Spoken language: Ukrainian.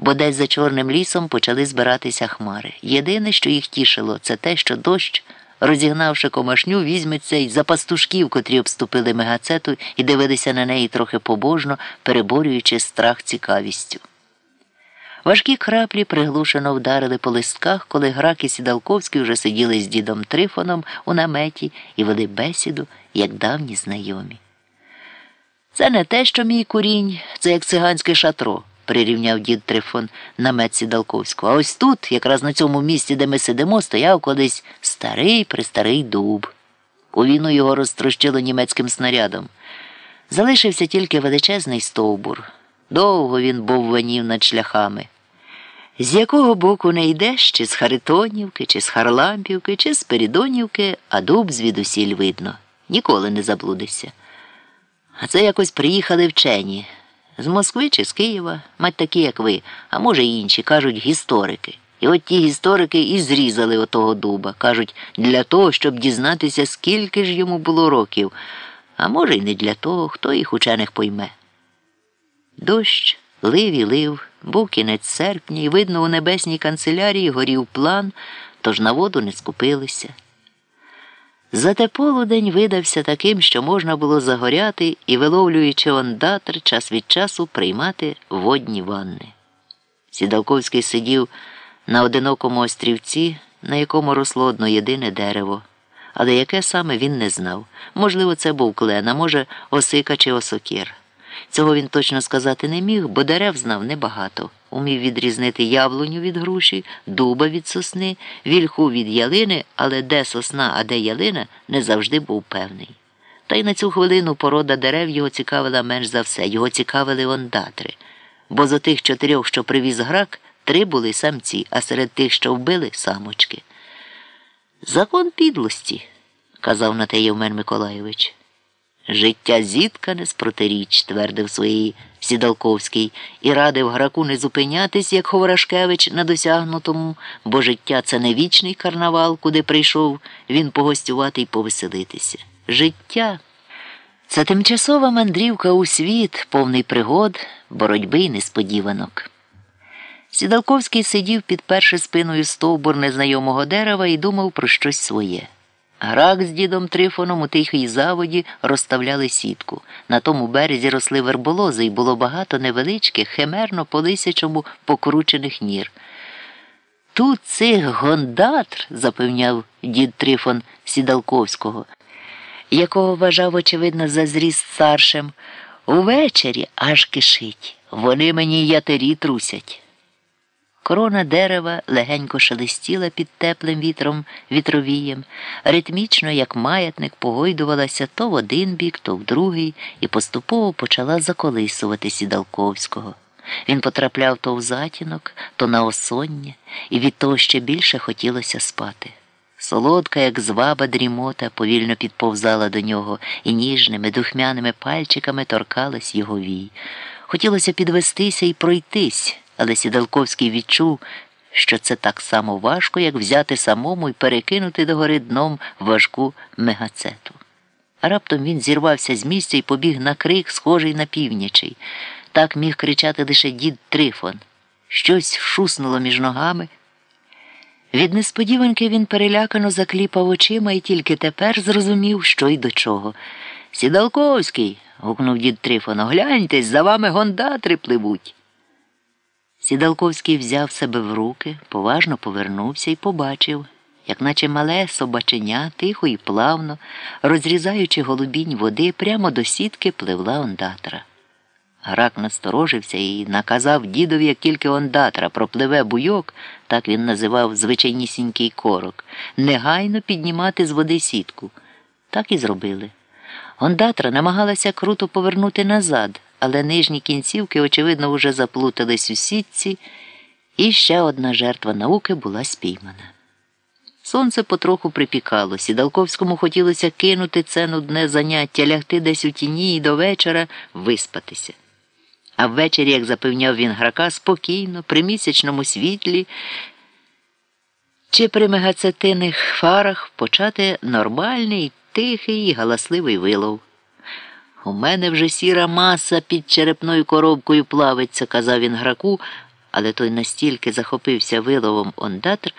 бо десь за Чорним лісом почали збиратися хмари. Єдине, що їх тішило, це те, що дощ, розігнавши комашню, візьметься й за пастушків, котрі обступили мегацету і дивилися на неї трохи побожно, переборюючи страх цікавістю. Важкі краплі приглушено вдарили по листках, коли грак і Сідалковський вже сиділи з дідом Трифоном у наметі і вели бесіду, як давні знайомі. Це не те, що мій курінь, це як циганське шатро, прирівняв дід Трифон намет Сідалковського. А ось тут, якраз на цьому місці, де ми сидимо, стояв колись старий престарий дуб. У війну його розтрощило німецьким снарядом. Залишився тільки величезний стовбур. Довго він бовванів над шляхами. З якого боку не йдеш, чи з Харитонівки, чи з Харлампівки, чи з Перідонівки, а дуб звідусіль видно. Ніколи не заблудишся. А це якось приїхали вчені. З Москви чи з Києва, мать такі, як ви, а може й інші, кажуть, історики. І от ті історики і зрізали отого дуба. Кажуть, для того, щоб дізнатися, скільки ж йому було років, а може, й не для того, хто їх учених пойме. Дощ лив і лив, був кінець серпня, і, видно, у небесній канцелярії горів план, тож на воду не скупилися. Зате полудень видався таким, що можна було загоряти і, виловлюючи ондатр, час від часу приймати водні ванни. Сідалковський сидів на одинокому острівці, на якому росло одно єдине дерево, але яке саме він не знав. Можливо, це був клен, а може, осика чи осокір. Цього він точно сказати не міг, бо дерев знав небагато. Умів відрізнити яблуню від груші, дуба від сосни, вільху від ялини, але де сосна, а де ялина, не завжди був певний. Та й на цю хвилину порода дерев його цікавила менш за все, його цікавили ондатри. Бо з отих чотирьох, що привіз грак, три були самці, а серед тих, що вбили, самочки. Закон підлості, казав на те Євмен Миколайович. Життя зіткане з протиріч, твердив своїй Сідалковський, і радив граку не зупинятись, як Ховорашкевич, на досягнутому, бо життя це не вічний карнавал, куди прийшов він погостювати й повеселитися. Життя це тимчасова мандрівка у світ, повний пригод, боротьби й несподіванок. Сідалковський сидів, підперши спиною стовбур незнайомого дерева і думав про щось своє. Грак з дідом Трифоном у тихій заводі розставляли сітку. На тому березі росли верболози і було багато невеличких, химерно по лисячому покручених нір. Тут цих гондатр, запевняв дід Трифон Сідалковського, якого вважав, очевидно, за зріст старшим, увечері аж кишить. Вони мені ятері трусять. Корона дерева легенько шелестіла під теплим вітром вітровієм, ритмічно, як маятник, погойдувалася то в один бік, то в другий, і поступово почала заколисувати Сідалковського. Він потрапляв то в затінок, то на осоння, і від того ще більше хотілося спати. Солодка, як зваба дрімота, повільно підповзала до нього і ніжними, духмяними пальчиками торкалась його вій. Хотілося підвестися і пройтись але Сідалковський відчув, що це так само важко, як взяти самому і перекинути догори дном важку мегацету. А раптом він зірвався з місця і побіг на крик, схожий на північий. Так міг кричати лише дід Трифон. Щось шуснуло між ногами. Від несподіванки він перелякано закліпав очима і тільки тепер зрозумів, що й до чого. Сідалковський. гукнув дід Трифон, огляньтесь, за вами гондатри пливуть. Сідалковський взяв себе в руки, поважно повернувся і побачив, як наче мале собаченя, тихо і плавно, розрізаючи голубінь води, прямо до сітки пливла ондатра. Грак насторожився і наказав дідові, як тільки ондатра пропливе буйок, так він називав звичайнісінький корок, негайно піднімати з води сітку. Так і зробили. Ондатра намагалася круто повернути назад але нижні кінцівки, очевидно, вже заплутались у сітці, і ще одна жертва науки була спіймана. Сонце потроху припікало. Сідалковському хотілося кинути це нудне заняття, лягти десь у тіні і до вечора виспатися. А ввечері, як запевняв він грака, спокійно, при місячному світлі чи при мегацетинних фарах почати нормальний, тихий і галасливий вилов. У мене вже сіра маса під черепною коробкою плавиться, казав він граку, Але той настільки захопився виловом ондатр,